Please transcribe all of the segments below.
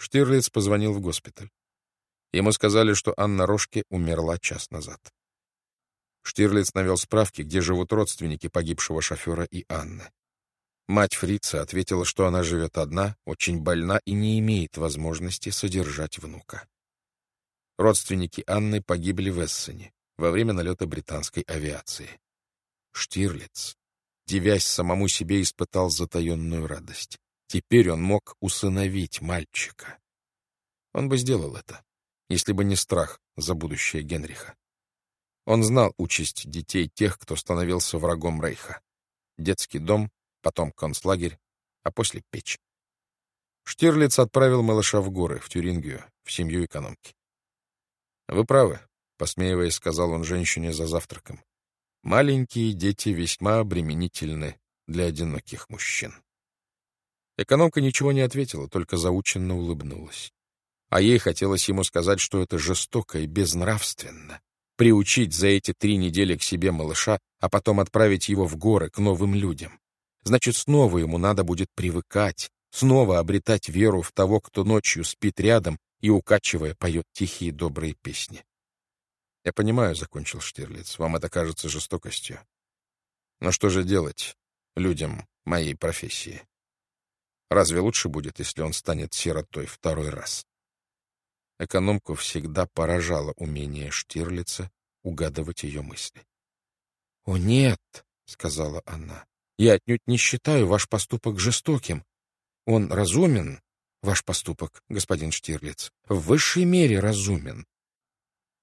Штирлиц позвонил в госпиталь. Ему сказали, что Анна Рожке умерла час назад. Штирлиц навел справки, где живут родственники погибшего шофера и Анны. Мать фрица ответила, что она живет одна, очень больна и не имеет возможности содержать внука. Родственники Анны погибли в Эссене во время налета британской авиации. Штирлиц, девясь самому себе, испытал затаенную радость. Теперь он мог усыновить мальчика. Он бы сделал это, если бы не страх за будущее Генриха. Он знал участь детей тех, кто становился врагом Рейха. Детский дом, потом концлагерь, а после печь. Штирлиц отправил малыша в горы, в Тюрингию, в семью экономки. «Вы правы», — посмеиваясь, сказал он женщине за завтраком. «Маленькие дети весьма обременительны для одиноких мужчин». Экономка ничего не ответила, только заученно улыбнулась. А ей хотелось ему сказать, что это жестоко и безнравственно. Приучить за эти три недели к себе малыша, а потом отправить его в горы к новым людям. Значит, снова ему надо будет привыкать, снова обретать веру в того, кто ночью спит рядом и, укачивая, поет тихие добрые песни. «Я понимаю», — закончил Штирлиц, — «вам это кажется жестокостью. Но что же делать людям моей профессии? Разве лучше будет, если он станет сиротой второй раз? Экономку всегда поражало умение Штирлица угадывать ее мысли. — О, нет, — сказала она, — я отнюдь не считаю ваш поступок жестоким. Он разумен, ваш поступок, господин Штирлиц, в высшей мере разумен.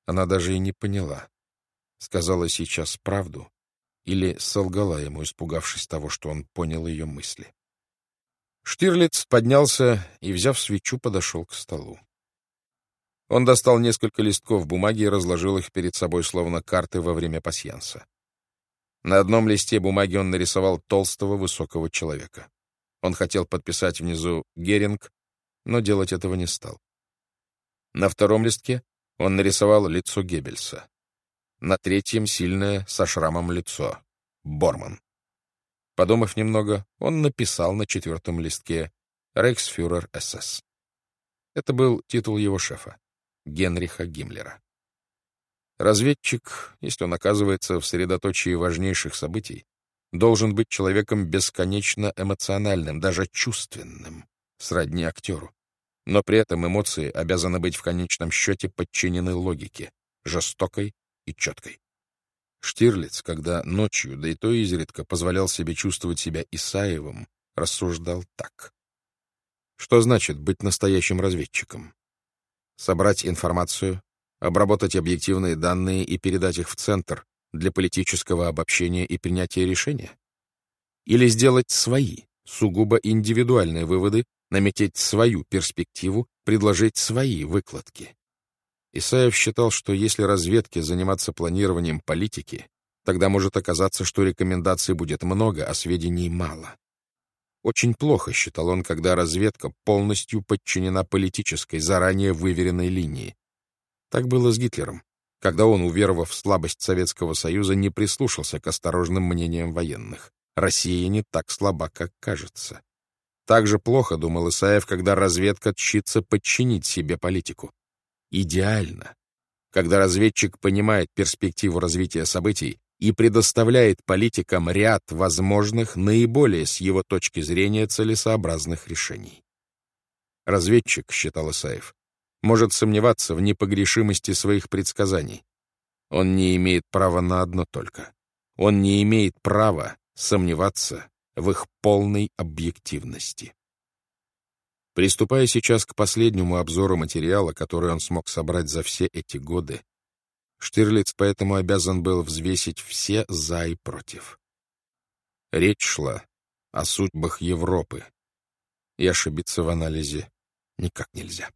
Она даже и не поняла, сказала сейчас правду или солгала ему, испугавшись того, что он понял ее мысли. Штирлиц поднялся и, взяв свечу, подошел к столу. Он достал несколько листков бумаги и разложил их перед собой, словно карты во время пасьянса. На одном листе бумаги он нарисовал толстого высокого человека. Он хотел подписать внизу «Геринг», но делать этого не стал. На втором листке он нарисовал лицо Геббельса. На третьем — сильное, со шрамом лицо — Борман. Подумав немного, он написал на четвертом листке «Рейхсфюрер СС». Это был титул его шефа, Генриха Гиммлера. Разведчик, если он оказывается в средоточии важнейших событий, должен быть человеком бесконечно эмоциональным, даже чувственным, сродни актеру. Но при этом эмоции обязаны быть в конечном счете подчинены логике, жестокой и четкой. Штирлиц, когда ночью, да и то изредка, позволял себе чувствовать себя Исаевым, рассуждал так. Что значит быть настоящим разведчиком? Собрать информацию, обработать объективные данные и передать их в центр для политического обобщения и принятия решения? Или сделать свои, сугубо индивидуальные выводы, наметить свою перспективу, предложить свои выкладки? Исаев считал, что если разведке заниматься планированием политики, тогда может оказаться, что рекомендаций будет много, а сведений мало. Очень плохо, считал он, когда разведка полностью подчинена политической, заранее выверенной линии. Так было с Гитлером, когда он, уверовав в слабость Советского Союза, не прислушался к осторожным мнениям военных. Россия не так слаба, как кажется. Так же плохо, думал Исаев, когда разведка тщится подчинить себе политику идеально, когда разведчик понимает перспективу развития событий и предоставляет политикам ряд возможных, наиболее с его точки зрения целесообразных решений. Разведчик, считал Исаев, может сомневаться в непогрешимости своих предсказаний. Он не имеет права на одно только. Он не имеет права сомневаться в их полной объективности. Приступая сейчас к последнему обзору материала, который он смог собрать за все эти годы, Штирлиц поэтому обязан был взвесить все «за» и «против». Речь шла о судьбах Европы, и ошибиться в анализе никак нельзя.